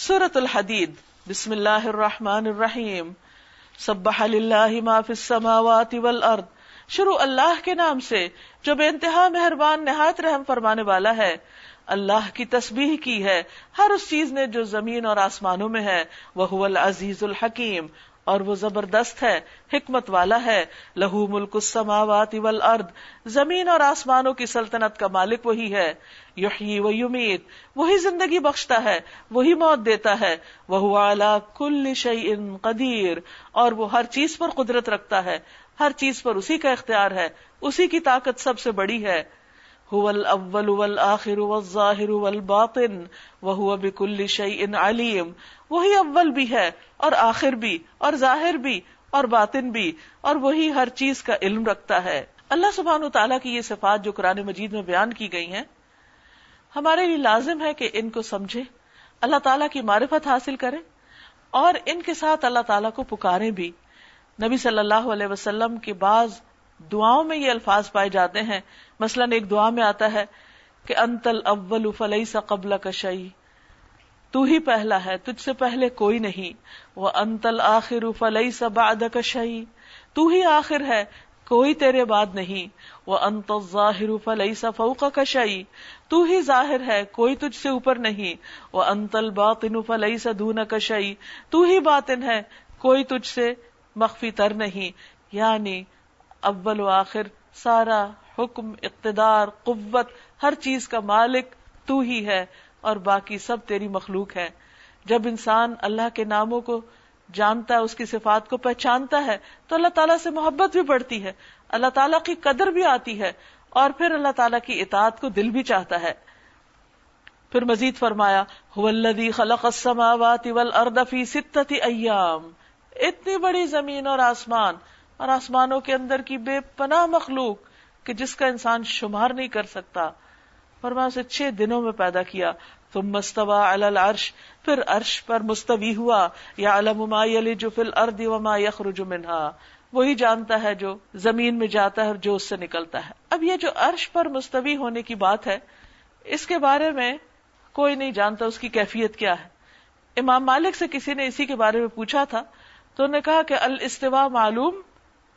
سورت الحدید. بسم اللہ الرحمن الرحیم. سبح للہ ما فی السماوات والارض. شروع اللہ کے نام سے، جو بے انتہا مہربان، نہایت رحم فرمانے والا ہے. اللہ کی تسبیح کی ہے. ہر اس چیز نے جو زمین اور آسمانوں میں ہے وہ العزیز الحکیم. اور وہ زبردست ہے، حکمت والا ہے۔ لہو ملک السماوات والارض، زمین اور آسمانوں کی سلطنت کا مالک وہی ہے۔ یحیی و یمیت، وہی زندگی بخشتا ہے، وہی موت دیتا ہے۔ وہ اعلی کل شیء قدیر، اور وہ ہر چیز پر قدرت رکھتا ہے۔ ہر چیز پر اسی کا اختیار ہے، اسی کی طاقت سب سے بڑی ہے۔ الاول والآخر والظاہر والباطن، وهو بكل شيء علیم وہی اول بھی ہے، اور آخر بھی، اور ظاہر بھی، اور باطن بھی، اور وہی ہر چیز کا علم رکھتا ہے۔ اللہ سبحانہ تعالیٰ کی یہ صفات جو قرآن مجید میں بیان کی گئی ہیں، ہمارے لیے لازم ہے کہ ان کو سمجھے، اللہ تعالیٰ کی معرفت حاصل کرے، اور ان کے ساتھ اللہ تعالیٰ کو پکارے بھی۔ نبی صلی اللہ علیہ وسلم کے بعض دعاؤں میں یہ الفاظ پائے جاتے ہیں مثلا ایک دعا میں آتا ہے کہ انتل اول فلئی سا قبل کشئی تو ہی پہلا ہے، تجھ سے پہلے کوئی نہیں وہ انتل آخر فلئی سا باد کشئی تو ہی آخر ہے، کوئی تیرے بعد نہیں وہ انت ظاہر فلئی سا فوق کشئی تو ہی ظاہر ہے، کوئی تجھ سے اوپر نہیں وہ انتل باطن فلئی سا دون کشئی تو ہی باطن ہے، کوئی تجھ سے مخفی تر نہیں یعنی اول و آخر سارا حکم، اقتدار، قوت، ہر چیز کا مالک تو ہی ہے اور باقی سب تیری مخلوق ہے۔ جب انسان اللہ کے ناموں کو جانتا ہے، اس کی صفات کو پہچانتا ہے، تو اللہ تعالیٰ سے محبت بھی بڑھتی ہے۔ اللہ تعالیٰ کی قدر بھی آتی ہے اور پھر اللہ تعالیٰ کی اطاعت کو دل بھی چاہتا ہے۔ پھر مزید فرمایا خلق السماوات والارض فی ستت ایام اتنی بڑی زمین اور آسمان اور آسمانوں کے اندر کی بے پناہ مخلوق کہ جس کا انسان شمار نہیں کر سکتا فرما اسے چھ دنوں میں پیدا کیا۔ تم مستوا العرش، پھر عرش پر مستوی ہوا۔ یا علم ما یلج فی الارض وما یخرج منها۔ وہی جانتا ہے جو زمین میں جاتا ہے اور جو اس سے نکلتا ہے۔ اب یہ جو عرش پر مستوی ہونے کی بات ہے، اس کے بارے میں کوئی نہیں جانتا اس کی کیفیت کیا ہے۔ امام مالک سے کسی نے اسی کے بارے میں پوچھا تھا، تو انہوں نے کہا کہ الاستوا معلوم۔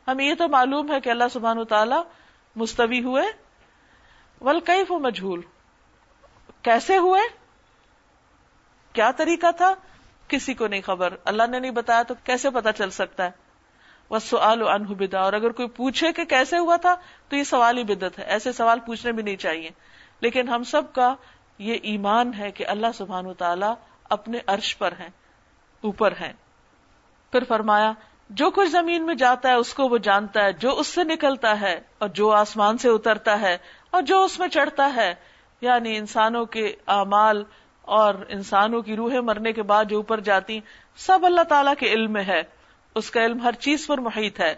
ہمیں یہ تو معلوم ہے کہ اللہ سبحان و تعالی مستوی ہوئے ولکیف و مجھول۔ کیسے ہوئے؟ کیا طریقہ تھا؟ کسی کو نہیں خبر۔ اللہ نے نہیں بتایا تو کیسے پتا چل سکتا ہے؟ وہ سوال انہ بدا اور اگر کوئی پوچھے کہ کیسے ہوا تھا، تو یہ سوال ہی بدت ہے۔ ایسے سوال پوچھنے بھی نہیں چاہیے۔ لیکن ہم سب کا یہ ایمان ہے کہ اللہ سبحان و تعالی اپنے عرش پر ہیں، اوپر ہیں۔ پھر فرمایا جو کچھ زمین میں جاتا ہے اس کو وہ جانتا ہے، جو اس سے نکلتا ہے اور جو آسمان سے اترتا ہے اور جو اس میں چڑھتا ہے۔ یعنی انسانوں کے اعمال اور انسانوں کی روحیں مرنے کے بعد جو اوپر جاتی سب اللہ تعالیٰ کے علم میں ہے۔ اس کا علم ہر چیز پر محیط ہے۔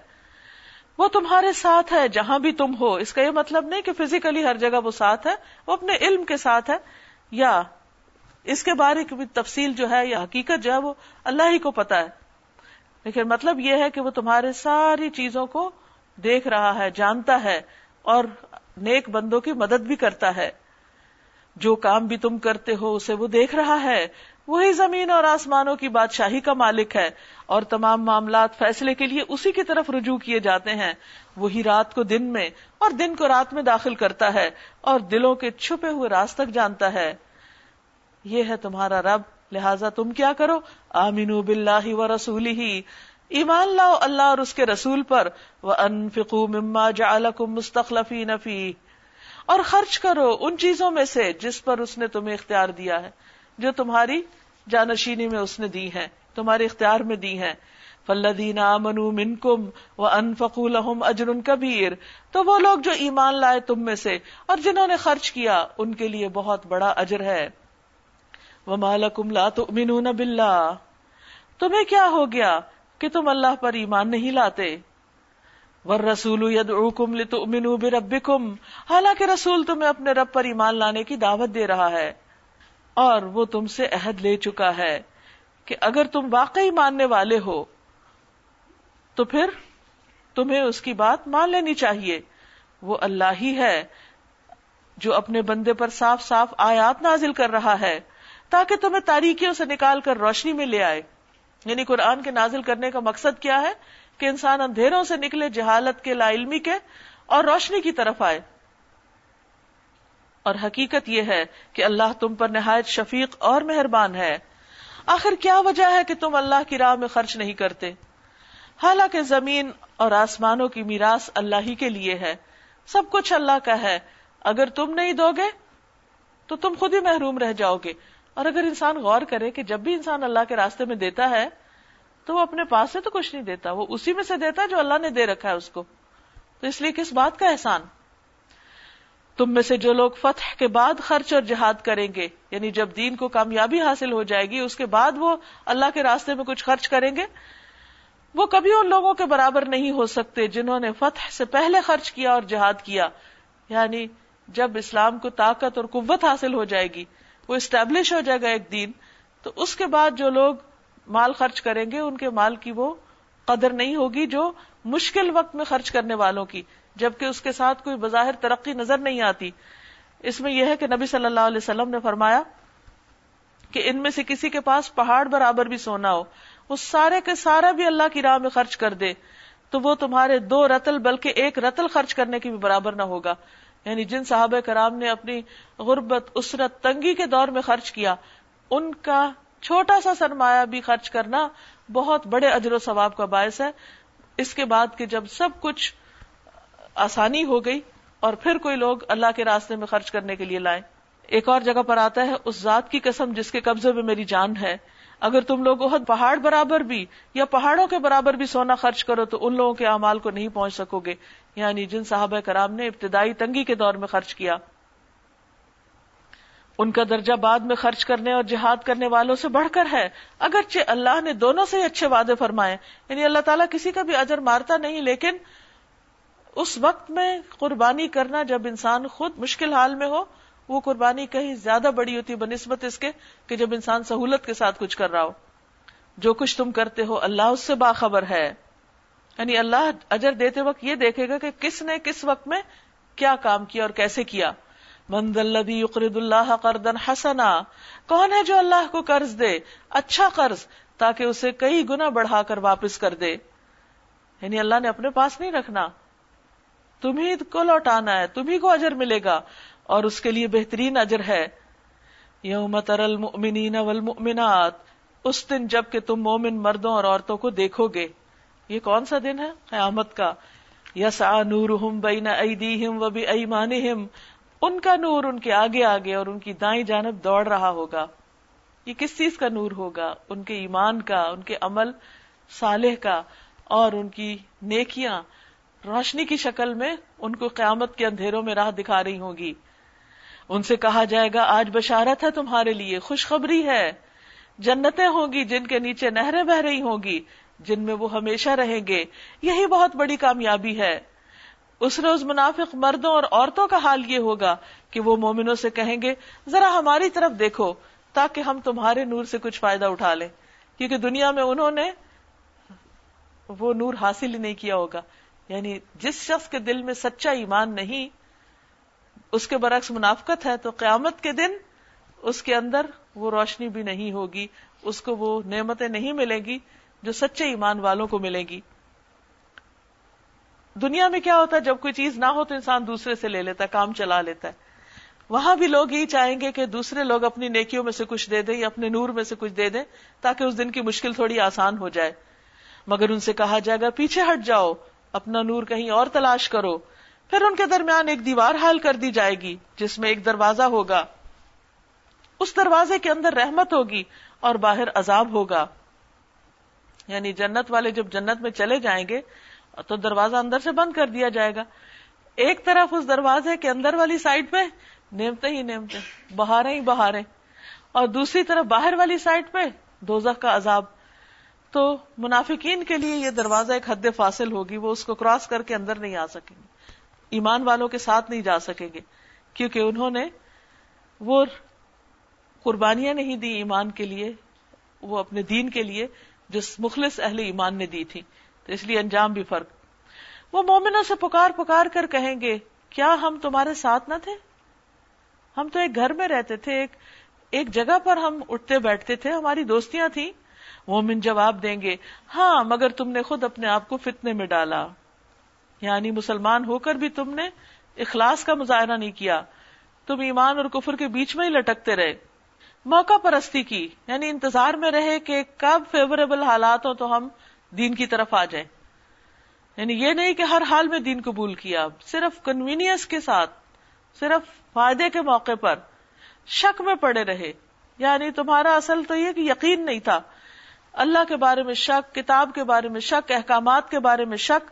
وہ تمہارے ساتھ ہے، جہاں بھی تم ہو۔ اس کا یہ مطلب نہیں کہ فزیکلی ہر جگہ وہ ساتھ ہے، وہ اپنے علم کے ساتھ ہے۔ یا اس کے بارے کی تفصیل جو ہے یا حقیقت جو ہے وہ اللہ ہی کو پتا ہے۔ لیکن مطلب یہ ہے کہ وہ تمہارے ساری چیزوں کو دیکھ رہا ہے، جانتا ہے اور نیک بندوں کی مدد بھی کرتا ہے۔ جو کام بھی تم کرتے ہو، اسے وہ دیکھ رہا ہے۔ وہی زمین اور آسمانوں کی بادشاہی کا مالک ہے اور تمام معاملات فیصلے کے لیے اسی کی طرف رجوع کیے جاتے ہیں۔ وہی رات کو دن میں اور دن کو رات میں داخل کرتا ہے اور دلوں کے چھپے ہوئے راز تک جانتا ہے۔ یہ ہے تمہارا رب لہذا تم کیا کرو؟ آمین بلّہ و رسول ہی ایمان لاؤ اللہ اور اس کے رسول پر۔ وہ انفقو مما جعلکم مستخلفی نفی اور خرچ کرو ان چیزوں میں سے جس پر اس نے تمہیں اختیار دیا ہے، جو تمہاری جانشینی میں اس نے دی ہے تمہارے اختیار میں دی ہے فلدین امنو منکم و انفقو لہم اجر کبیر تو وہ لوگ جو ایمان لائے تم میں سے، اور جنہوں نے خرچ کیا، ان کے لیے بہت بڑا اجر ہے۔ وَمَا لَا تُؤْمِنُونَ بِاللَّهِ تمہیں کیا ہو گیا کہ تم اللہ پر ایمان نہیں لاتے؟ وَالرَّسُولُ يَدْعُوكُمْ حالانکہ رسول تمہیں اپنے رب پر ایمان لانے کی دعوت دے رہا ہے۔ اور وہ تم سے عہد لے چکا ہے کہ اگر تم واقعی ماننے والے ہو، تو پھر تمہیں اس کی بات مان لینی چاہیے۔ وہ اللہ ہی ہے جو اپنے بندے پر صاف صاف آیات نازل کر رہا ہے۔ تاکہ تمہیں تاریکیوں سے نکال کر روشنی میں لے آئے۔ یعنی قرآن کے نازل کرنے کا مقصد کیا ہے؟ کہ انسان اندھیروں سے نکلے، جہالت کے لا علمی کے اور روشنی کی طرف آئے۔ اور حقیقت یہ ہے کہ اللہ تم پر نہایت شفیق اور مہربان ہے۔ آخر کیا وجہ ہے کہ تم اللہ کی راہ میں خرچ نہیں کرتے؟ حالانکہ زمین اور آسمانوں کی میراث اللہ ہی کے لیے ہے۔ سب کچھ اللہ کا ہے۔ اگر تم نہیں دو گے، تو تم خود ہی محروم رہ جاؤ گے۔ اور اگر انسان غور کرے کہ جب بھی انسان اللہ کے راستے میں دیتا ہے، تو وہ اپنے پاس سے تو کچھ نہیں دیتا، وہ اسی میں سے دیتا جو اللہ نے دے رکھا ہے اس کو۔ تو اس لیے کس بات کا احسان؟ تم میں سے جو لوگ فتح کے بعد خرچ اور جہاد کریں گے یعنی جب دین کو کامیابی حاصل ہو جائے گی، اس کے بعد وہ اللہ کے راستے میں کچھ خرچ کریں گے، وہ کبھی ان لوگوں کے برابر نہیں ہو سکتے جنہوں نے فتح سے پہلے خرچ کیا اور جہاد کیا۔ یعنی جب اسلام کو طاقت اور قوت حاصل ہو جائے گی وہ اسٹیبلش ہو جائے گا ایک دن تو اس کے بعد جو لوگ مال خرچ کریں گے، ان کے مال کی وہ قدر نہیں ہوگی جو مشکل وقت میں خرچ کرنے والوں کی، جبکہ اس کے ساتھ کوئی بظاہر ترقی نظر نہیں آتی۔ اس میں یہ ہے کہ نبی صلی اللہ علیہ وسلم نے فرمایا کہ ان میں سے کسی کے پاس پہاڑ برابر بھی سونا ہو، وہ سارے کے سارا بھی اللہ کی راہ میں خرچ کر دے، تو وہ تمہارے دو رتل، بلکہ ایک رتل خرچ کرنے کی بھی برابر نہ ہوگا۔ یعنی جن صحابہ کرام نے اپنی غربت، اسرت، تنگی کے دور میں خرچ کیا، ان کا چھوٹا سا سرمایہ بھی خرچ کرنا بہت بڑے اجر و ثواب کا باعث ہے۔ اس کے بعد کہ جب سب کچھ آسانی ہو گئی اور پھر کوئی لوگ اللہ کے راستے میں خرچ کرنے کے لیے لائے۔ ایک اور جگہ پر آتا ہے، اس ذات کی قسم جس کے قبضے میں میری جان ہے۔ اگر تم لوگ پہاڑ برابر بھی یا پہاڑوں کے برابر بھی سونا خرچ کرو تو ان لوگوں کے اعمال کو نہیں پہنچ سکو گے۔ یعنی جن صحابہ کرام نے ابتدائی تنگی کے دور میں خرچ کیا، ان کا درجہ بعد میں خرچ کرنے اور جہاد کرنے والوں سے بڑھ کر ہے۔ اگرچہ اللہ نے دونوں سے اچھے وعدے فرمائے یعنی اللہ تعالیٰ کسی کا بھی اجر مارتا نہیں، لیکن اس وقت میں قربانی کرنا جب انسان خود مشکل حال میں ہو، وہ قربانی کہیں زیادہ بڑی ہوتی بنسبت اس کے کہ جب انسان سہولت کے ساتھ کچھ کر رہا ہو۔ جو کچھ تم کرتے ہو، اللہ اس سے باخبر ہے۔ یعنی اللہ اجر دیتے وقت یہ دیکھے گا کہ کس نے کس وقت میں کیا کام کیا اور کیسے کیا۔ مند اللہ قرضن حسنا، کون ہے جو اللہ کو قرض دے اچھا قرض، تاکہ اسے کئی گنا بڑھا کر واپس کر دے۔ یعنی اللہ نے اپنے پاس نہیں رکھنا۔ تمہیں کو لوٹانا ہے، تمہیں کو اجر ملے گا، اور اس کے لیے بہترین اجر ہے۔ یوم تر المؤمنین والمؤمنات، اس دن جبکہ تم مومن مردوں اور عورتوں کو دیکھو گے۔ یہ کون سا دن ہے؟ قیامت کا۔ یسا نورہم بین ایدیہم و بی ایمانہم ان کا نور ان کے آگے آگے اور ان کی دائیں جانب دوڑ رہا ہوگا۔ یہ کس چیز کا نور ہوگا؟ ان کے ایمان کا، ان کے عمل صالح کا اور ان کی نیکیاں۔ روشنی کی شکل میں ان کو قیامت کے اندھیروں میں راہ دکھا رہی ہوں گی ان سے کہا جائے گا، آج بشارت ہے تمہارے لیے، خوشخبری ہے۔ جنتیں ہوں گی جن کے نیچے نہریں بہ رہی ہوں گی۔ جن میں وہ ہمیشہ رہیں گے۔ یہی بہت بڑی کامیابی ہے۔ اس روز منافق مردوں اور عورتوں کا حال یہ ہوگا کہ وہ مومنوں سے کہیں گے، ذرا ہماری طرف دیکھو تاکہ ہم تمہارے نور سے کچھ فائدہ اٹھا لیں۔ کیونکہ دنیا میں انہوں نے وہ نور حاصل ہی نہیں کیا ہوگا۔ یعنی جس شخص کے دل میں سچا ایمان نہیں، اس کے برعکس منافقت ہے، تو قیامت کے دن اس کے اندر وہ روشنی بھی نہیں ہوگی، اس کو وہ نعمتیں نہیں ملیں گی۔ جو سچے ایمان والوں کو ملے گی۔ دنیا میں کیا ہوتا ہے؟ جب کوئی چیز نہ ہو تو انسان دوسرے سے لے لیتا ہے، کام چلا لیتا ہے۔ وہاں بھی لوگ یہی چاہیں گے کہ دوسرے لوگ اپنی نیکیوں میں سے کچھ دے دیں یا اپنے نور میں سے کچھ دے دیں تاکہ اس دن کی مشکل تھوڑی آسان ہو جائے۔ مگر ان سے کہا جائے گا، پیچھے ہٹ جاؤ، اپنا نور کہیں اور تلاش کرو۔ پھر ان کے درمیان ایک دیوار حال کر دی جائے گی، جس میں ایک دروازہ ہوگا۔ اس دروازے کے اندر رحمت ہوگی اور باہر عذاب ہوگا۔ یعنی جنت والے جب جنت میں چلے جائیں گے تو دروازہ اندر سے بند کر دیا جائے گا۔ ایک طرف اس دروازے کے اندر والی سائڈ پہ نیمتے ہی نیمتے بہارے ہی بہارے اور دوسری طرف باہر والی سائڈ پہ دوزخ کا عذاب۔ تو منافقین کے لیے یہ دروازہ ایک حد فاصل ہوگی، وہ اس کو کراس کر کے اندر نہیں آ سکیں گے۔ ایمان والوں کے ساتھ نہیں جا سکیں گے، کیونکہ انہوں نے وہ قربانیاں نہیں دی ایمان کے لیے، وہ اپنے دین کے لیے جس مخلص اہل ایمان نے دی تھی، تو اس لیے انجام بھی فرق۔ وہ مومنوں سے پکار پکار کر کہیں گے، کیا ہم تمہارے ساتھ نہ تھے؟ ہم تو ایک گھر میں رہتے تھے، ایک ایک جگہ پر ہم اٹھتے بیٹھتے تھے، ہماری دوستیاں تھیں۔ مومن جواب دیں گے ہاں مگر تم نے خود اپنے آپ کو فتنے میں ڈالا۔ یعنی مسلمان ہو کر بھی تم نے اخلاص کا مظاہرہ نہیں کیا۔ تم ایمان اور کفر کے بیچ میں ہی لٹکتے رہے۔ موقع پرستی کی یعنی انتظار میں رہے کہ کب فیوریبل حالات ہو تو ہم دین کی طرف آ جائیں۔ یعنی یہ نہیں کہ ہر حال میں دین قبول کیا۔ صرف کنوینئنس کے ساتھ، صرف فائدے کے موقع پر شک میں پڑے رہے۔ یعنی تمہارا اصل تو یہ کہ یقین نہیں تھا۔ اللہ کے بارے میں شک، کتاب کے بارے میں شک، احکامات کے بارے میں شک۔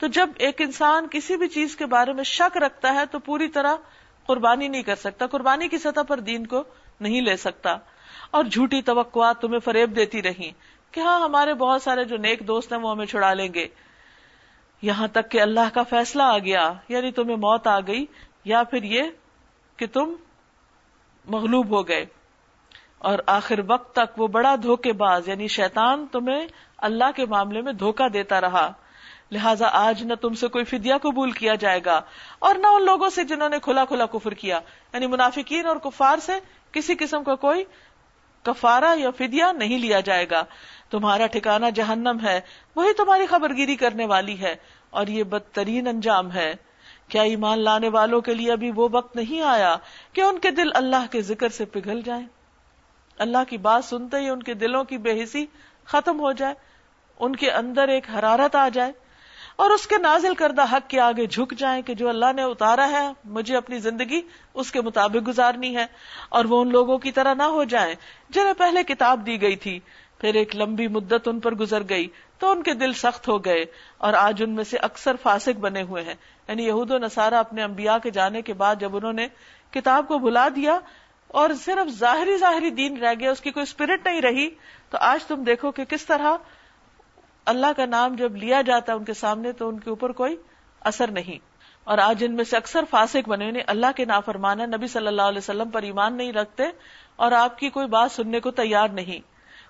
تو جب ایک انسان کسی بھی چیز کے بارے میں شک رکھتا ہے تو پوری طرح قربانی نہیں کر سکتا۔ قربانی کی سطح پر دین کو نہیں لے سکتا۔ اور جھوٹی توقعات تمہیں فریب دیتی رہی کہ ہاں ہمارے بہت سارے جو نیک دوست ہیں، وہ ہمیں چھڑا لیں گے۔ یہاں تک کہ اللہ کا فیصلہ آ گیا۔ یعنی تمہیں موت آ گئی، یا پھر یہ کہ تم مغلوب ہو گئے۔ اور آخر وقت تک وہ بڑا دھوکے باز یعنی شیطان تمہیں اللہ کے معاملے میں دھوکا دیتا رہا۔ لہٰذا آج نہ تم سے کوئی فدیا قبول کیا جائے گا، اور نہ ان لوگوں سے جنہوں نے کھلا کھلا کفر کیا۔ یعنی منافقین اور کفار سے کسی قسم کا کوئی کفارا یا فدیا نہیں لیا جائے گا۔ تمہارا ٹھکانا جہنم ہے، وہی تمہاری خبر گیری کرنے والی ہے، اور یہ بدترین انجام ہے۔ کیا ایمان لانے والوں کے لیے ابھی وہ وقت نہیں آیا کہ ان کے دل اللہ کے ذکر سے پگھل جائیں؟ اللہ کی بات سنتے ہی ان کے دلوں کی بے حسی ختم ہو جائے، ان کے اندر ایک حرارت آ جائے۔ اور اس کے نازل کردہ حق کے آگے جھک جائیں کہ جو اللہ نے اتارا ہے، مجھے اپنی زندگی اس کے مطابق گزارنی ہے۔ اور وہ ان لوگوں کی طرح نہ ہو جائیں جنہیں پہلے کتاب دی گئی تھی۔ پھر ایک لمبی مدت ان پر گزر گئی تو ان کے دل سخت ہو گئے اور آج ان میں سے اکثر فاسق بنے ہوئے ہیں۔ یعنی یہود و نصارہ اپنے انبیاء کے جانے کے بعد جب انہوں نے کتاب کو بھلا دیا اور صرف ظاہری ظاہری دین رہ گیا، اس کی کوئی اسپرٹ نہیں رہی، تو آج تم دیکھو کہ کس طرح اللہ کا نام جب لیا جاتا ہے ان کے سامنے تو ان کے اوپر کوئی اثر نہیں۔ اور آج ان میں سے اکثر فاسق بنے انہیں اللہ کے نافرمانا نبی صلی اللہ علیہ وسلم پر ایمان نہیں رکھتے اور آپ کی کوئی بات سننے کو تیار نہیں۔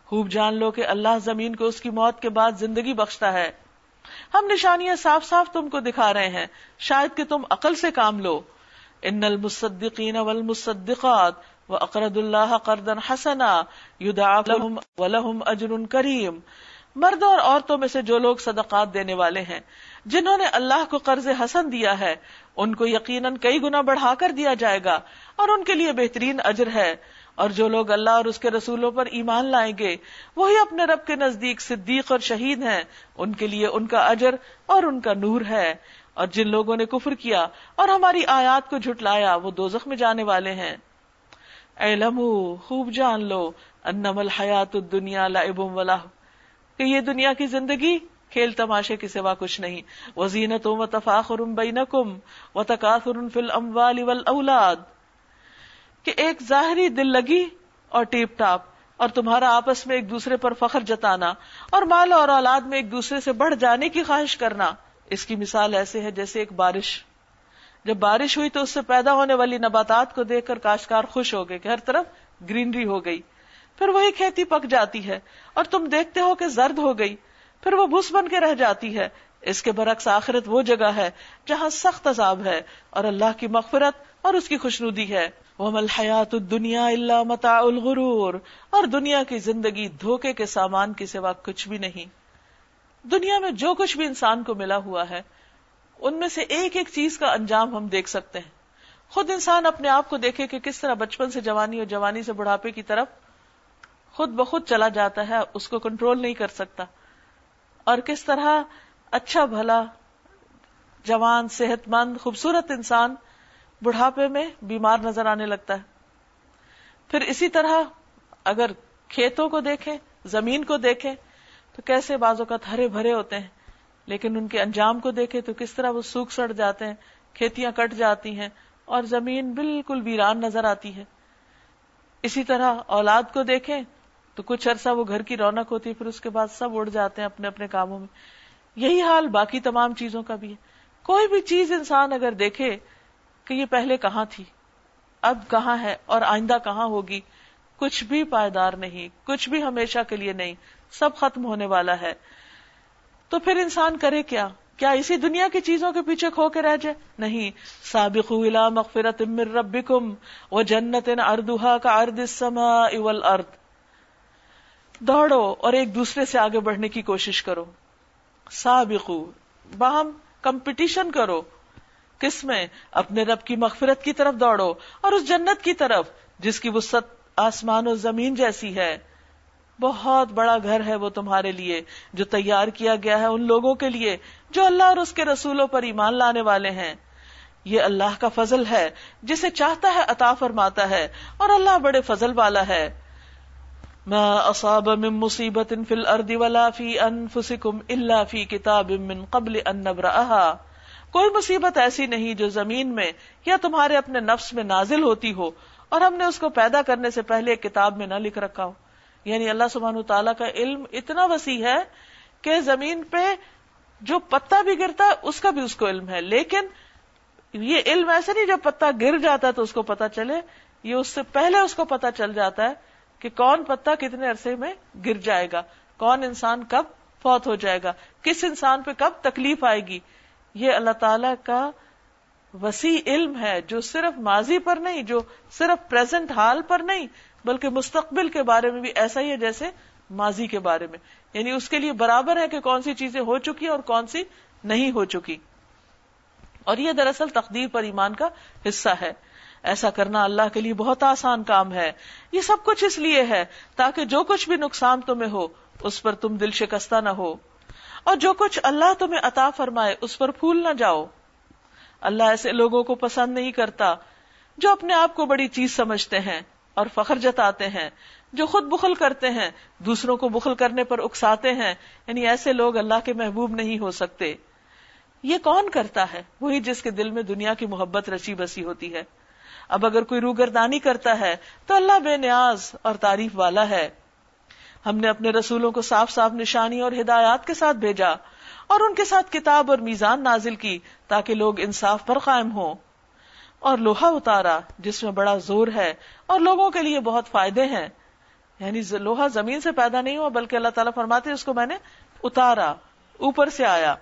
خوب جان لو کہ اللہ زمین کو اس کی موت کے بعد زندگی بخشتا ہے۔ ہم نشانیاں صاف صاف تم کو دکھا رہے ہیں۔ شاید کہ تم عقل سے کام لو۔ ان المصدقین والمصدقات واقرض اللہ قرضا حسنا يضاعف لهم ولهم اجر کریم۔ مردوں اور عورتوں میں سے جو لوگ صدقات دینے والے ہیں، جنہوں نے اللہ کو قرض حسن دیا ہے، ان کو یقیناً کئی گنا بڑھا کر دیا جائے گا اور ان کے لیے بہترین اجر ہے۔ اور جو لوگ اللہ اور اس کے رسولوں پر ایمان لائیں گے، وہی اپنے رب کے نزدیک صدیق اور شہید ہیں۔ ان کے لیے ان کا اجر اور ان کا نور ہے۔ اور جن لوگوں نے کفر کیا اور ہماری آیات کو جھٹلایا، وہ دوزخ میں جانے والے ہیں۔ اے لمو خوب جان لو انم الحیات الدنیا لعب ولاح کہ یہ دنیا کی زندگی کھیل تماشے کے سوا کچھ نہیں۔ وہ زینت و تفاخر بین کم و تقاصر فل اموال اولاد کہ ایک ظاہری دل لگی اور ٹیپ ٹاپ اور تمہارا آپس میں ایک دوسرے پر فخر جتانا اور مال اور اولاد میں ایک دوسرے سے بڑھ جانے کی خواہش کرنا۔ اس کی مثال ایسے ہے جیسے ایک بارش۔ جب بارش ہوئی تو اس سے پیدا ہونے والی نباتات کو دیکھ کر کاشتکار خوش ہو گئے کہ ہر طرف گرینری ہو گئی۔ پھر وہی کھیتی پک جاتی ہے اور تم دیکھتے ہو کہ زرد ہو گئی، پھر وہ بھوس بن کے رہ جاتی ہے۔ اس کے برعکس آخرت وہ جگہ ہے جہاں سخت عذاب ہے اور اللہ کی مغفرت اور اس کی خوشنودی ہے۔ وہ مل حیات دنیا اللہ متا الغرور۔ اور دنیا کی زندگی دھوکے کے سامان کے سوا کچھ بھی نہیں۔ دنیا میں جو کچھ بھی انسان کو ملا ہوا ہے، ان میں سے ایک ایک چیز کا انجام ہم دیکھ سکتے ہیں۔ خود انسان اپنے آپ کو دیکھے کہ کس طرح بچپن سے جوانی اور جوانی سے بڑھاپے کی طرف خود بخود چلا جاتا ہے، اس کو کنٹرول نہیں کر سکتا۔ اور کس طرح اچھا بھلا، جوان صحت مند خوبصورت انسان بڑھاپے میں بیمار نظر آنے لگتا ہے۔ پھر اسی طرح اگر کھیتوں کو دیکھیں، زمین کو دیکھیں، تو کیسے بعض اوقات ہرے بھرے ہوتے ہیں، لیکن ان کے انجام کو دیکھیں تو کس طرح وہ سوکھ سڑ جاتے ہیں، کھیتیاں کٹ جاتی ہیں اور زمین بالکل ویران نظر آتی ہے۔ اسی طرح اولاد کو دیکھیں تو کچھ عرصہ وہ گھر کی رونق ہوتی ہے، پھر اس کے بعد سب اڑ جاتے ہیں اپنے اپنے کاموں میں۔ یہی حال باقی تمام چیزوں کا بھی ہے۔ کوئی بھی چیز انسان اگر دیکھے کہ یہ پہلے کہاں تھی، اب کہاں ہے اور آئندہ کہاں ہوگی، کچھ بھی پائیدار نہیں، کچھ بھی ہمیشہ کے لیے نہیں، سب ختم ہونے والا ہے۔ تو پھر انسان کرے کیا؟ کیا اسی دنیا کی چیزوں کے پیچھے کھو کے رہ جائے؟ نہیں۔ سابق مغفرت من ربکم و جنت اردوہا کا ارد السماء والارض۔ دوڑو اور ایک دوسرے سے آگے بڑھنے کی کوشش کرو۔ سابقو، باہم کمپٹیشن کرو۔ کس میں، اپنے رب کی مغفرت کی طرف دوڑو اور اس جنت کی طرف، جس کی وسط آسمان و زمین جیسی ہے۔ بہت بڑا گھر ہے وہ تمہارے لیے، جو تیار کیا گیا ہے ان لوگوں کے لیے، جو اللہ اور اس کے رسولوں پر ایمان لانے والے ہیں۔ یہ اللہ کا فضل ہے، جسے چاہتا ہے عطا فرماتا ہے، اور اللہ بڑے فضل والا ہے۔ ما اصاب من مصیبت فی الارض ولا فی انفسکم الا فی کتاب من قبل ان نبرأها۔ کوئی مصیبت ایسی نہیں جو زمین میں یا تمہارے اپنے نفس میں نازل ہوتی ہو اور ہم نے اس کو پیدا کرنے سے پہلے ایک کتاب میں نہ لکھ رکھا ہو۔ یعنی اللہ سبحانہ تعالیٰ کا علم اتنا وسیع ہے کہ زمین پہ جو پتا بھی گرتا ہے، اس کا بھی اس کو علم ہے۔ لیکن یہ علم ایسے نہیں جب پتا گر جاتا ہے تو اس کو پتا چلے۔ یہ اس سے پہلے اس کو پتا چل جاتا ہے کہ کون پتا کتنے عرصے میں گر جائے گا؟ کون انسان کب فوت ہو جائے گا؟ کس انسان پہ کب تکلیف آئے گی؟ یہ اللہ تعالی کا وسیع علم ہے جو صرف ماضی پر نہیں، جو صرف پریزنٹ حال پر نہیں، بلکہ مستقبل کے بارے میں بھی ایسا ہی ہے جیسے ماضی کے بارے میں۔ یعنی اس کے لیے برابر ہے کہ کون سی چیزیں ہو چکی اور کون سی نہیں ہو چکی۔ اور یہ دراصل تقدیر پر ایمان کا حصہ ہے۔ ایسا کرنا اللہ کے لیے بہت آسان کام ہے۔ یہ سب کچھ اس لیے ہے تاکہ جو کچھ بھی نقصان تمہیں ہو، اس پر تم دل شکستہ نہ ہو۔ اور جو کچھ اللہ تمہیں عطا فرمائے، اس پر پھول نہ جاؤ۔ اللہ ایسے لوگوں کو پسند نہیں کرتا جو اپنے آپ کو بڑی چیز سمجھتے ہیں اور فخر جتاتے ہیں، جو خود بخل کرتے ہیں، دوسروں کو بخل کرنے پر اکساتے ہیں۔ یعنی ایسے لوگ اللہ کے محبوب نہیں ہو سکتے۔ یہ کون کرتا ہے؟ وہی جس کے دل میں دنیا کی محبت رچی بسی ہوتی ہے۔ اب اگر کوئی روگردانی کرتا ہے تو اللہ بے نیاز اور تعریف والا ہے۔ ہم نے اپنے رسولوں کو صاف صاف نشانی اور ہدایات کے ساتھ بھیجا اور ان کے ساتھ کتاب اور میزان نازل کی تاکہ لوگ انصاف پر قائم ہوں۔ اور لوہا اتارا جس میں بڑا زور ہے اور لوگوں کے لیے بہت فائدے ہیں۔ یعنی لوہا زمین سے پیدا نہیں ہوا بلکہ اللہ تعالیٰ فرماتے اس کو میں نے اتارا، اوپر سے آیا۔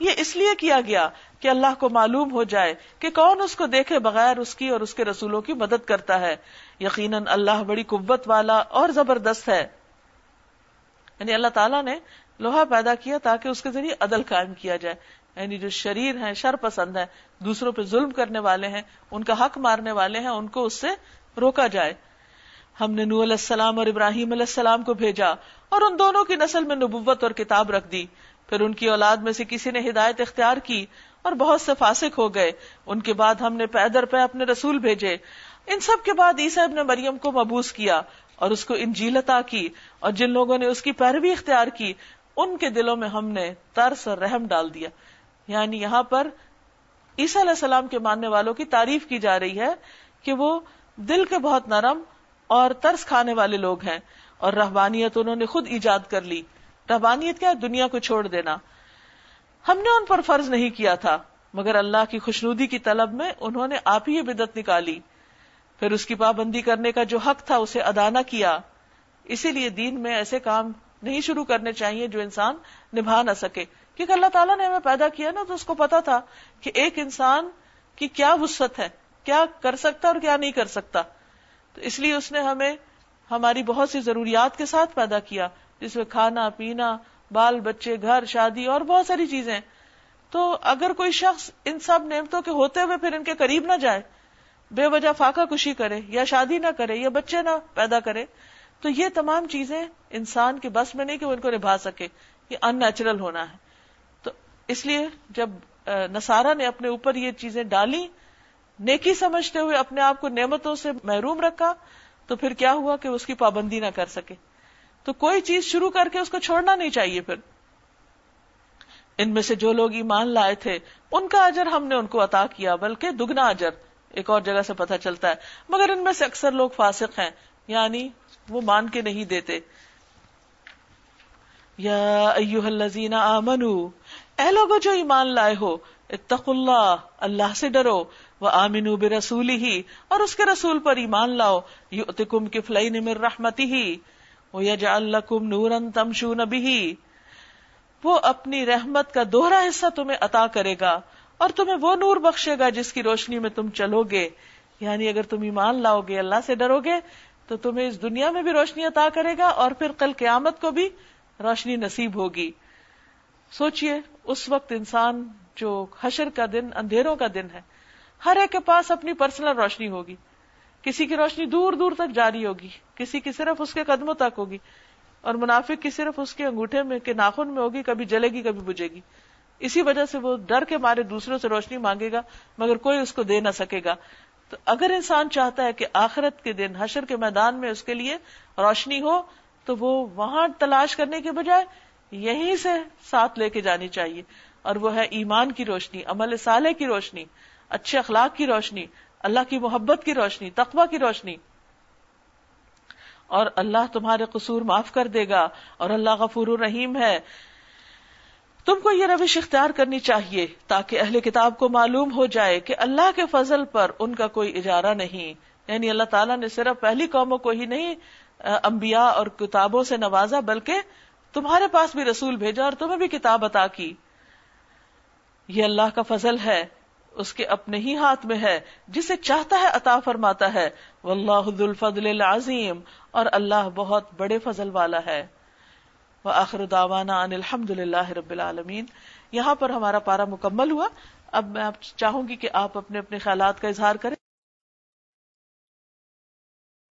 یہ اس لیے کیا گیا کہ اللہ کو معلوم ہو جائے کہ کون اس کو دیکھے بغیر اس کی اور اس کے رسولوں کی مدد کرتا ہے۔ یقیناً اللہ بڑی قوت والا اور زبردست ہے۔ یعنی اللہ تعالیٰ نے لوہا پیدا کیا تاکہ اس کے ذریعے عدل قائم کیا جائے۔ یعنی جو شریر ہیں، شر پسند ہے دوسروں پہ ظلم کرنے والے ہیں، ان کا حق مارنے والے ہیں، ان کو اس سے روکا جائے۔ ہم نے نو علیہ السلام اور ابراہیم علیہ السلام کو بھیجا اور ان دونوں کی نسل میں نبوت اور کتاب رکھ دی۔ پھر ان کی اولاد میں سے کسی نے ہدایت اختیار کی اور بہت سے فاسق ہو گئے۔ ان کے بعد ہم نے پیدر پہ اپنے رسول بھیجے۔ ان سب کے بعد عیسیٰ ابن مریم کو مبوس کیا اور اس کو انجیلتا کی اور جن لوگوں نے اس کی پیروی اختیار کی، ان کے دلوں میں ہم نے ترس اور رحم ڈال دیا۔ یعنی یہاں پر عیسیٰ علیہ السلام کے ماننے والوں کی تعریف کی جا رہی ہے کہ وہ دل کے بہت نرم اور ترس کھانے والے لوگ ہیں اور رحبانیت انہوں نے خود ایجاد کر لی۔ رحبانیت کیا دنیا کو چھوڑ دینا۔ ہم نے ان پر فرض نہیں کیا تھا، مگر اللہ کی خوشنودی کی طلب میں انہوں نے آپ ہی یہ بدت نکالی۔ پھر اس کی پابندی کرنے کا جو حق تھا، اسے ادا نہ کیا۔ اسی لیے دین میں ایسے کام نہیں شروع کرنے چاہیے جو انسان نبھا نہ سکے۔ کیونکہ اللہ تعالیٰ نے ہمیں پیدا کیا نا، تو اس کو پتا تھا کہ ایک انسان کی کیا وسط ہے، کیا کر سکتا اور کیا نہیں کر سکتا۔ تو اس لیے اس نے ہمیں ہماری بہت سی ضروریات کے ساتھ پیدا کیا۔ جس میں کھانا، پینا، بال بچے، گھر، شادی اور بہت ساری چیزیں۔ تو اگر کوئی شخص ان سب نعمتوں کے ہوتے ہوئے پھر ان کے قریب نہ جائے، بے وجہ فاقہ کشی کرے یا شادی نہ کرے یا بچے نہ پیدا کرے، تو یہ تمام چیزیں انسان کے بس میں نہیں کہ وہ ان کو نبھا سکے، یہ ان نیچرل ہونا ہے۔ تو اس لیے جب نسارا نے اپنے اوپر یہ چیزیں ڈالی، نیکی سمجھتے ہوئے اپنے آپ کو نعمتوں سے محروم رکھا، تو پھر کیا ہوا کہ اس کی پابندی نہ کر سکے۔ تو کوئی چیز شروع کر کے اس کو چھوڑنا نہیں چاہیے پھر۔ ان میں سے جو لوگ ایمان لائے تھے، ان کا اجر ہم نے ان کو عطا کیا، بلکہ دگنا اجر، ایک اور جگہ سے پتہ چلتا ہے۔ مگر ان میں سے اکثر لوگ فاسق ہیں یعنی وہ مان کے نہیں دیتے۔ یا ایوہ الذین آمنوا اے لوگو جو ایمان لائے ہو اتق اللہ اللہ سے ڈرو وہ آمین رسول ہی اور اس کے رسول پر ایمان لاؤ، یؤتکم کفلین من رحمتی ہی وہ یجعل لکم وہ اپنی رحمت کا دوہرا حصہ تمہیں عطا کرے گا اور تمہیں وہ نور بخشے گا جس کی روشنی میں تم چلو گے۔ یعنی اگر تم ایمان لاؤ گے، اللہ سے ڈرو گے، تو تمہیں اس دنیا میں بھی روشنی عطا کرے گا اور پھر کل قیامت کو بھی روشنی نصیب ہوگی۔ سوچئے، اس وقت انسان جو حشر کا دن، اندھیروں کا دن ہے، ہر ایک کے پاس اپنی پرسنل روشنی ہوگی۔ کسی کی روشنی دور دور تک جاری ہوگی، کسی کی صرف اس کے قدموں تک ہوگی، اور منافق کی صرف اس کے انگوٹھے میں، کے ناخن میں ہوگی، کبھی جلے گی، کبھی بجے گی۔ اسی وجہ سے وہ ڈر کے مارے دوسروں سے روشنی مانگے گا، مگر کوئی اس کو دے نہ سکے گا۔ تو اگر انسان چاہتا ہے کہ آخرت کے دن، حشر کے میدان میں اس کے لیے روشنی ہو، تو وہ وہاں تلاش کرنے کے بجائے یہیں سے ساتھ لے کے جانی چاہیے۔ اور وہ ہے ایمان کی روشنی، عمل صالح کی روشنی، اچھے اخلاق کی روشنی اللہ کی محبت کی روشنی، تقوی کی روشنی۔ اور اللہ تمہارے قصور معاف کر دے گا اور اللہ غفور الرحیم ہے۔ تم کو یہ روش اختیار کرنی چاہیے تاکہ اہل کتاب کو معلوم ہو جائے کہ اللہ کے فضل پر ان کا کوئی اجارہ نہیں۔ یعنی اللہ تعالیٰ نے صرف پہلی قوموں کو ہی نہیں انبیاء اور کتابوں سے نوازا، بلکہ تمہارے پاس بھی رسول بھیجا اور تمہیں بھی کتاب عطا کی۔ یہ اللہ کا فضل ہے۔ اس کے اپنے ہی ہاتھ میں ہے، جسے چاہتا ہے عطا فرماتا ہے۔ واللہ ذو الفضل العظیم، اور اللہ بہت بڑے فضل والا ہے۔ وآخر دعوانا ان الحمد للہ رب العالمین۔ یہاں پر ہمارا پارا مکمل ہوا۔ اب میں آپ چاہوں گی کہ آپ اپنے اپنے خیالات کا اظہار کریں۔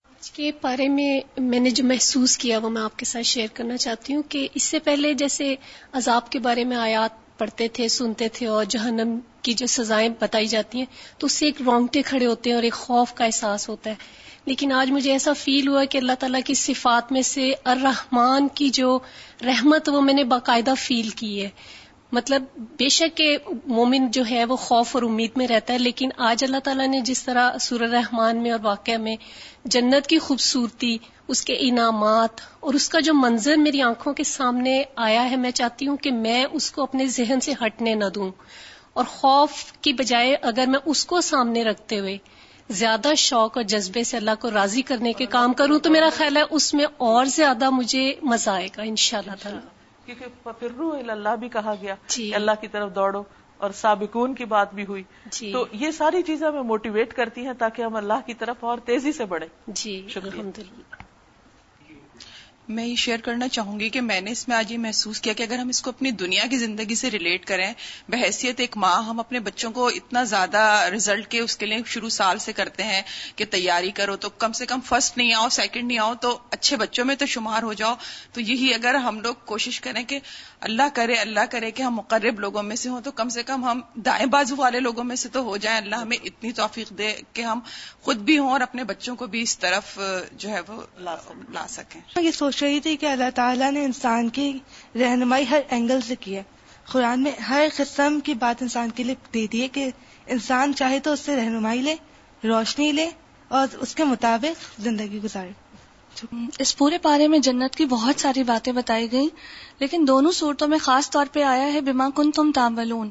آج کے پارے میں میں نے جو محسوس کیا وہ میں آپ کے ساتھ شیئر کرنا چاہتی ہوں کہ اس سے پہلے جیسے عذاب کے بارے میں آیات پڑھتے تھے، سنتے تھے اور جہنم کی جو سزائیں بتائی جاتی ہیں، تو اس سے ایک رونگٹے کھڑے ہوتے ہیں اور ایک خوف کا احساس ہوتا ہے۔ لیکن آج مجھے ایسا فیل ہوا کہ اللہ تعالیٰ کی صفات میں سے الرحمان کی جو رحمت وہ میں نے باقاعدہ فیل کی ہے۔ مطلب بے شک کہ مومن جو ہے وہ خوف اور امید میں رہتا ہے، لیکن آج اللہ تعالیٰ نے جس طرح سور الرحمان میں اور واقعہ میں جنت کی خوبصورتی، اس کے انعامات اور اس کا جو منظر میری آنکھوں کے سامنے آیا ہے، میں چاہتی ہوں کہ میں اس کو اپنے ذہن سے ہٹنے نہ دوں۔ اور خوف کی بجائے اگر میں اس کو سامنے رکھتے ہوئے زیادہ شوق اور جذبے سے اللہ کو راضی کرنے کے کام کروں، تو میرا خیال ہے اس میں اور زیادہ مجھے مزہ آئے گا ان شاء اللہ تعالیٰ۔ کیونکہ اللہ بھی کہا گیا جی۔ اللہ کی طرف دوڑو اور سابقون کی بات بھی ہوئی۔ جی۔ تو یہ ساری چیزیں ہمیں موٹیویٹ کرتی ہیں تاکہ ہم اللہ کی طرف اور تیزی سے بڑھیں۔ جی شکریہ۔ میں یہ شیئر کرنا چاہوں گی کہ میں نے اس میں آج یہ محسوس کیا کہ اگر ہم اس کو اپنی دنیا کی زندگی سے ریلیٹ کریں، بحیثیت ایک ماں ہم اپنے بچوں کو اتنا زیادہ ریزلٹ کے اس کے لیے شروع سال سے کرتے ہیں کہ تیاری کرو تو کم سے کم فرسٹ نہیں آؤ سیکنڈ نہیں آؤ تو اچھے بچوں میں تو شمار ہو جاؤ۔ تو یہی اگر ہم لوگ کوشش کریں کہ اللہ کرے اللہ کرے کہ ہم مقرب لوگوں میں سے ہوں تو کم سے کم ہم دائیں بازو والے لوگوں میں سے تو ہو جائیں۔ اللہ ہمیں اتنی توفیق دے کہ ہم خود بھی ہوں اور اپنے بچوں کو بھی اس طرف جو ہے وہ لا سکیں۔ یہ سوچ رہی تھی کہ اللہ تعالیٰ نے انسان کی رہنمائی ہر اینگل سے کی ہے۔ قرآن میں ہر قسم کی بات انسان کے لیے دے دی ہے کہ انسان چاہے تو اس سے رہنمائی لے، روشنی لے اور اس کے مطابق زندگی گزارے۔ اس پورے پارے میں جنت کی بہت ساری باتیں بتائی گئی لیکن دونوں صورتوں میں خاص طور پہ آیا ہے بیما کن تم تاملون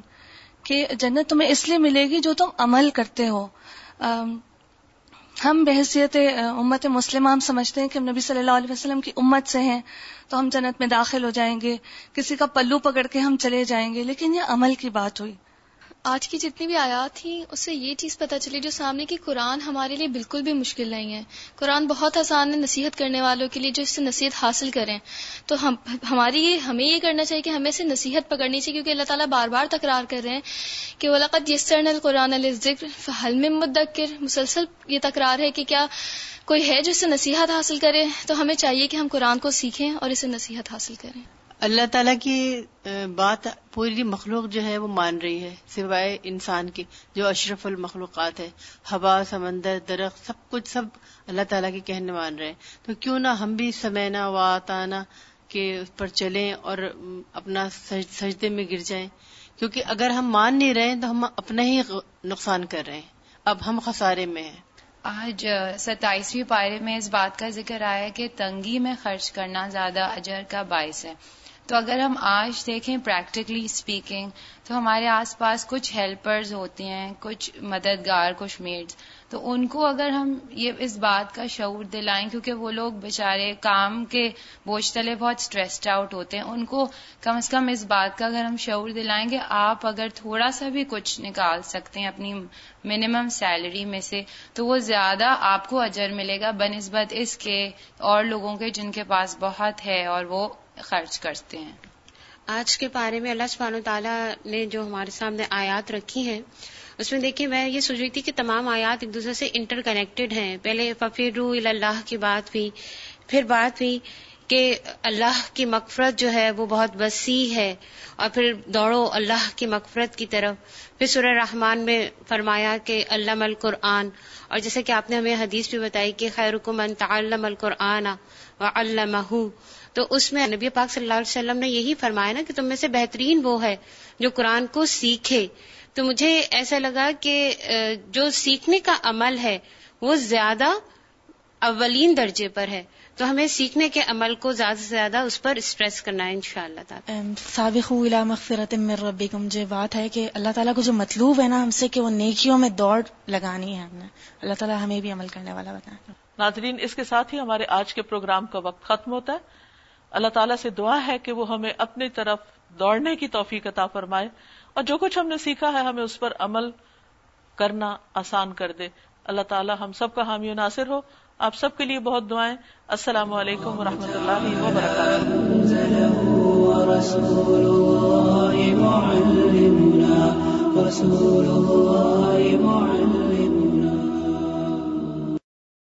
کہ جنت تمہیں اس لیے ملے گی جو تم عمل کرتے ہو۔ ہم بحثیت امت مسلمہ ہم سمجھتے ہیں کہ ہم نبی صلی اللہ علیہ وسلم کی امت سے ہیں تو ہم جنت میں داخل ہو جائیں گے، کسی کا پلو پکڑ کے ہم چلے جائیں گے، لیکن یہ عمل کی بات ہوئی۔ آج کی جتنی بھی آیات تھیں، اس سے یہ چیز پتہ چلی جو سامنے کی قرآن ہمارے لیے بالکل بھی مشکل نہیں ہے۔ قرآن بہت آسان ہے نصیحت کرنے والوں کے لیے جو اس سے نصیحت حاصل کریں۔ تو ہم ہماری یہ ہمیں یہ کرنا چاہیے کہ ہمیں سے نصیحت پکڑنی چاہیے کیونکہ اللہ تعالیٰ بار بار تکرار کر رہے ہیں کہ ولاقت یسرن القرآن الذکر حلم مدکر مسلسل یہ تکرار ہے کہ کیا کوئی ہے جو اس سے نصیحت حاصل کرے؟ تو ہمیں چاہیے کہ ہم قرآن کو سیکھیں اور اسے نصیحت حاصل کریں۔ اللہ تعالیٰ کی بات پوری مخلوق جو ہے وہ مان رہی ہے، سوائے انسان کی، جو اشرف المخلوقات ہے، ہوا، سمندر، درخت، سب کچھ، سب اللہ تعالیٰ کے کہنے مان رہے ہیں۔ تو کیوں نہ ہم بھی سمینا و آتانا کے اس پر چلیں اور اپنا سجدے میں گر جائیں۔ کیونکہ اگر ہم مان نہیں رہے تو ہم اپنا ہی نقصان کر رہے ہیں۔ اب ہم خسارے میں ہیں۔ آج ستائیسویں پائرے میں اس بات کا ذکر آیا کہ تنگی میں خرچ کرنا زیادہ اجر کا باعث ہے۔ تو اگر ہم آج دیکھیں پریکٹیکلی اسپیکنگ تو ہمارے آس پاس کچھ ہیلپرز ہوتی ہیں، کچھ مددگار، کچھ میڈس تو ان کو اگر ہم یہ اس بات کا شعور دلائیں، کیونکہ وہ لوگ بےچارے کام کے بوجھ تلے بہت اسٹریسڈ آؤٹ ہوتے ہیں، ان کو کم از کم اس بات کا اگر ہم شعور دلائیں گے، آپ اگر تھوڑا سا بھی کچھ نکال سکتے ہیں اپنی منیمم سیلری میں سے، تو وہ زیادہ آپ کو اجر ملے گا، بنسبت اس کے اور لوگوں کے جن کے پاس بہت ہے اور وہ خرچ کرتے ہیں۔ آج کے پارے میں اللہ سبحانہ تعالیٰ نے جو ہمارے سامنے آیات رکھی ہیں، اس میں دیکھیے میں یہ سوچ رہی تھی کہ تمام آیات ایک دوسرے سے انٹر کنیکٹڈ ہیں۔ پہلے ففیر اللہ کی بات ہوئی پھر بات ہوئی کہ اللہ کی مغفرت جو ہے وہ بہت وسیع ہے، اور پھر دوڑو اللہ کی مغفرت کی طرف۔ پھر سورہ رحمان میں فرمایا کہ علم القرآن، اور جیسے کہ آپ نے ہمیں حدیث بھی بتائی کہ خیرکم ان تعلم القرآن و علمہ۔ تو اس میں نبی پاک صلی اللہ علیہ وسلم نے یہی فرمایا نا کہ تم میں سے بہترین وہ ہے جو قرآن کو سیکھے۔ تو مجھے ایسا لگا کہ جو سیکھنے کا عمل ہے وہ زیادہ اولین درجے پر ہے۔ تو ہمیں سیکھنے کے عمل کو زیادہ سے زیادہ اس پر اسٹریس کرنا ہے ان شاء اللہ تعالیٰ سابق مغفرت من ربکم۔ مجھے بات ہے کہ اللہ تعالیٰ کو جو مطلوب ہے نا ہم سے کہ وہ نیکیوں میں دوڑ لگانی ہے ہم نے۔ اللہ تعالیٰ ہمیں بھی عمل کرنے والا بتائیں ناظرین اس کے ساتھ ہی ہمارے آج کے پروگرام کا وقت ختم ہوتا ہے۔ اللہ تعالیٰ سے دعا ہے کہ وہ ہمیں اپنی طرف دوڑنے کی توفیق عطا فرمائے اور جو کچھ ہم نے سیکھا ہے ہمیں اس پر عمل کرنا آسان کر دے۔ اللہ تعالیٰ ہم سب کا حامی و ناصر ہو۔ آپ سب کے لیے بہت دعائیں۔ السلام علیکم و رحمۃ اللہ وبرکاتہ۔